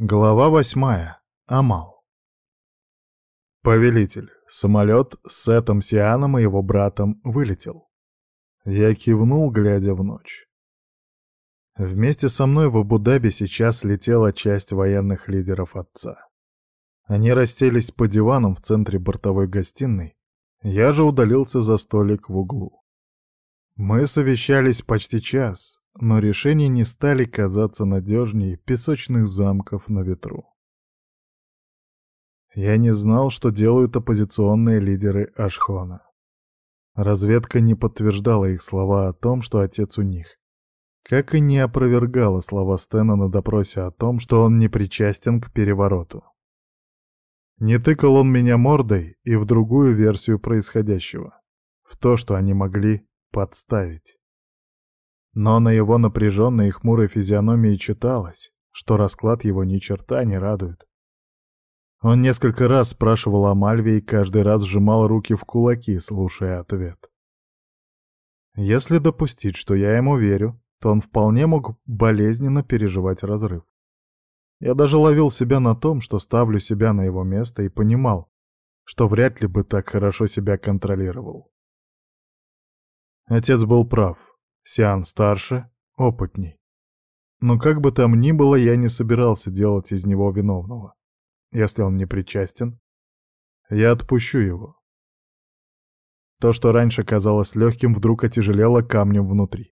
Глава восьмая. Амал. Повелитель. Самолет с Сетом Сианом и его братом вылетел. Я кивнул, глядя в ночь. Вместе со мной в Абу-Даби сейчас летела часть военных лидеров отца. Они расселись по диванам в центре бортовой гостиной, я же удалился за столик в углу. Мы совещались почти час, но решения не стали казаться надежнее песочных замков на ветру. Я не знал, что делают оппозиционные лидеры Ашхона. Разведка не подтверждала их слова о том, что отец у них, как и не опровергала слова Стена на допросе о том, что он не причастен к перевороту. Не тыкал он меня мордой и в другую версию происходящего, в то, что они могли подставить. Но на его напряженной и хмурой физиономии читалось, что расклад его ни черта не радует. Он несколько раз спрашивал о Мальве и каждый раз сжимал руки в кулаки, слушая ответ. Если допустить, что я ему верю, то он вполне мог болезненно переживать разрыв. Я даже ловил себя на том, что ставлю себя на его место и понимал, что вряд ли бы так хорошо себя контролировал. Отец был прав. Сиан старше, опытней. Но как бы там ни было, я не собирался делать из него виновного. Если он не причастен, я отпущу его. То, что раньше казалось легким, вдруг отяжелело камнем внутри.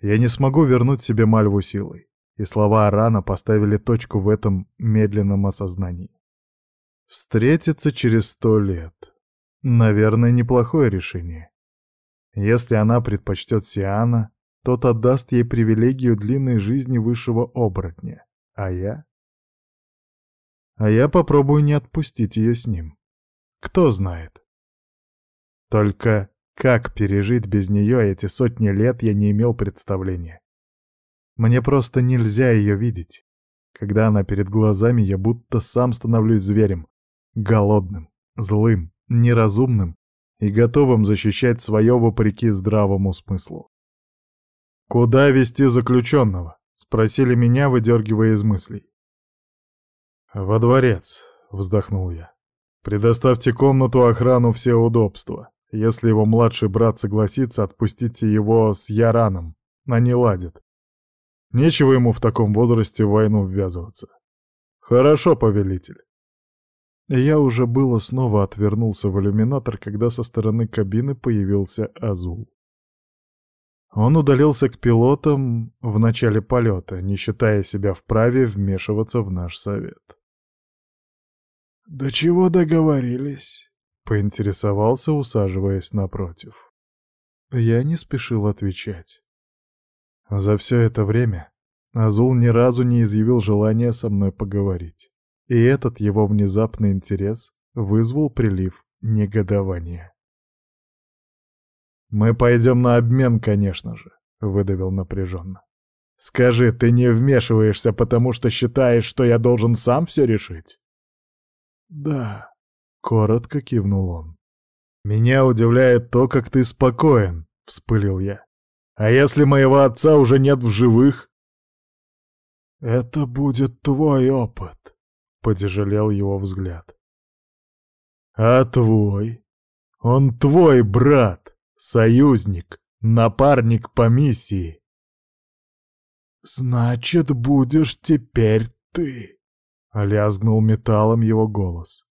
Я не смогу вернуть себе Мальву силой и слова Арана поставили точку в этом медленном осознании. Встретиться через сто лет. Наверное, неплохое решение. Если она предпочтет Сиана, тот отдаст ей привилегию длинной жизни высшего оборотня. А я? А я попробую не отпустить ее с ним. Кто знает. Только как пережить без нее эти сотни лет я не имел представления. Мне просто нельзя ее видеть. Когда она перед глазами, я будто сам становлюсь зверем. Голодным, злым, неразумным и готовым защищать свое вопреки здравому смыслу. «Куда вести заключенного?» — спросили меня, выдергивая из мыслей. «Во дворец», — вздохнул я. «Предоставьте комнату, охрану, все удобства. Если его младший брат согласится, отпустите его с Яраном. Они ладят. Нечего ему в таком возрасте в войну ввязываться. Хорошо, повелитель. Я уже было снова отвернулся в иллюминатор, когда со стороны кабины появился Азул. Он удалился к пилотам в начале полета, не считая себя вправе вмешиваться в наш совет. «До чего договорились?» — поинтересовался, усаживаясь напротив. Я не спешил отвечать. За все это время Азул ни разу не изъявил желания со мной поговорить. И этот его внезапный интерес вызвал прилив негодования. «Мы пойдем на обмен, конечно же», — выдавил напряженно. «Скажи, ты не вмешиваешься, потому что считаешь, что я должен сам все решить?» «Да», — коротко кивнул он. «Меня удивляет то, как ты спокоен», — вспылил я. А если моего отца уже нет в живых? Это будет твой опыт, потяжелел его взгляд. А твой? Он твой брат, союзник, напарник по миссии. Значит, будешь теперь ты, лязгнул металлом его голос.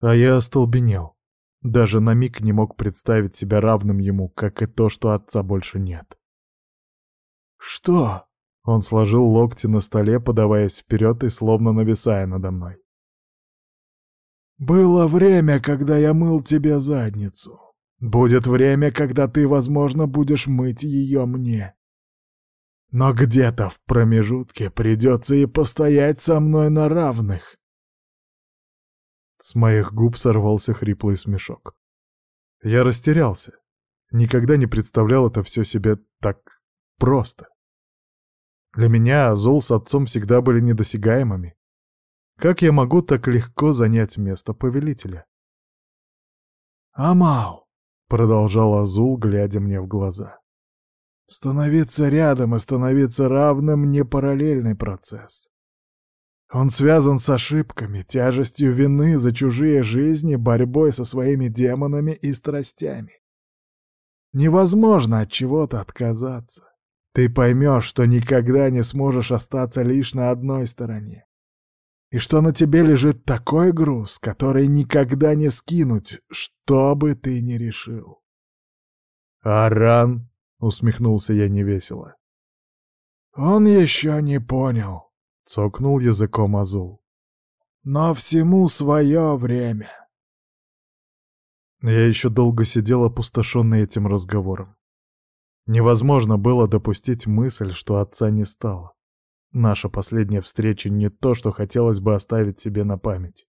А я остолбенел. Даже на миг не мог представить себя равным ему, как и то, что отца больше нет. «Что?» Он сложил локти на столе, подаваясь вперед и словно нависая надо мной. «Было время, когда я мыл тебе задницу. Будет время, когда ты, возможно, будешь мыть ее мне. Но где-то в промежутке придется и постоять со мной на равных. С моих губ сорвался хриплый смешок. Я растерялся. Никогда не представлял это все себе так просто. Для меня Азул с отцом всегда были недосягаемыми. Как я могу так легко занять место повелителя? «Амал!» — продолжал Азул, глядя мне в глаза. «Становиться рядом и становиться равным — не параллельный процесс. Он связан с ошибками, тяжестью вины за чужие жизни, борьбой со своими демонами и страстями. Невозможно от чего-то отказаться. Ты поймешь, что никогда не сможешь остаться лишь на одной стороне. И что на тебе лежит такой груз, который никогда не скинуть, что бы ты ни решил. «Аран!» — усмехнулся я невесело. «Он еще не понял», — цокнул языком Азул. «Но всему свое время». Я еще долго сидел опустошенный этим разговором. Невозможно было допустить мысль, что отца не стало. Наша последняя встреча не то, что хотелось бы оставить себе на память.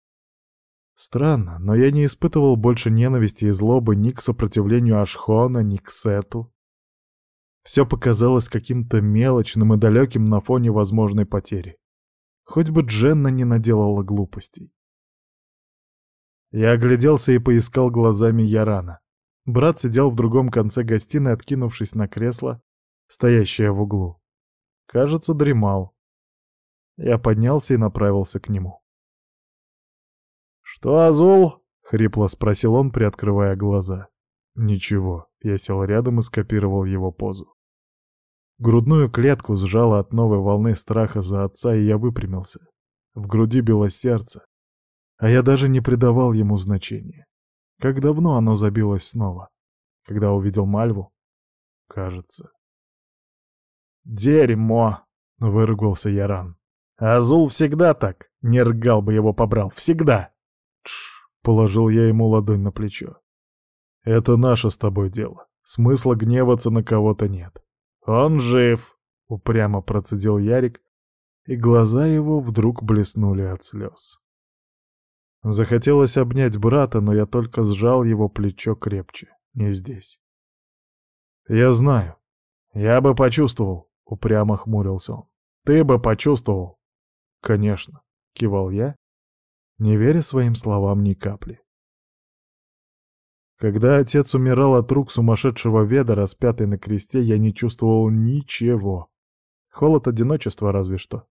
Странно, но я не испытывал больше ненависти и злобы ни к сопротивлению Ашхона, ни к Сету. Все показалось каким-то мелочным и далеким на фоне возможной потери. Хоть бы Дженна не наделала глупостей. Я огляделся и поискал глазами Ярана. Брат сидел в другом конце гостиной, откинувшись на кресло, стоящее в углу. Кажется, дремал. Я поднялся и направился к нему. «Что, Азул?» — хрипло спросил он, приоткрывая глаза. «Ничего». Я сел рядом и скопировал его позу. Грудную клетку сжало от новой волны страха за отца, и я выпрямился. В груди било сердце, а я даже не придавал ему значения. Как давно оно забилось снова? Когда увидел Мальву? Кажется. «Дерьмо!» — выругался Яран. «Азул всегда так. Не ргал бы его побрал. Всегда!» «Тш!» — положил я ему ладонь на плечо. «Это наше с тобой дело. Смысла гневаться на кого-то нет. Он жив!» — упрямо процедил Ярик, и глаза его вдруг блеснули от слез. Захотелось обнять брата, но я только сжал его плечо крепче. Не здесь. «Я знаю. Я бы почувствовал», — упрямо хмурился он. «Ты бы почувствовал». «Конечно», — кивал я, не веря своим словам ни капли. Когда отец умирал от рук сумасшедшего веда, распятый на кресте, я не чувствовал ничего. Холод одиночества разве что.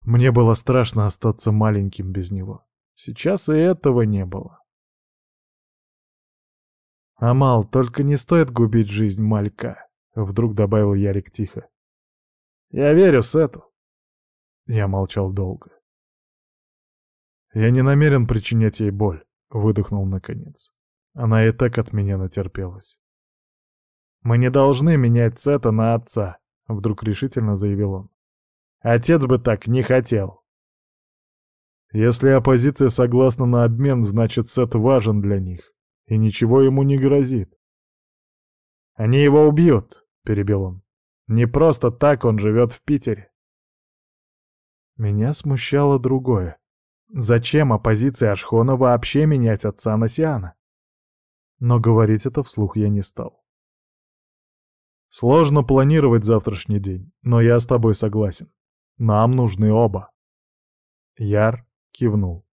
Мне было страшно остаться маленьким без него. Сейчас и этого не было. «Амал, только не стоит губить жизнь малька», — вдруг добавил Ярик тихо. «Я верю Сету». Я молчал долго. «Я не намерен причинять ей боль», — выдохнул наконец. Она и так от меня натерпелась. «Мы не должны менять Сета на отца», — вдруг решительно заявил он. «Отец бы так не хотел». Если оппозиция согласна на обмен, значит Сет важен для них, и ничего ему не грозит. «Они его убьют», — перебил он. «Не просто так он живет в Питере». Меня смущало другое. Зачем оппозиции Ашхона вообще менять отца на Сиана? Но говорить это вслух я не стал. Сложно планировать завтрашний день, но я с тобой согласен. Нам нужны оба. Яр кивнул.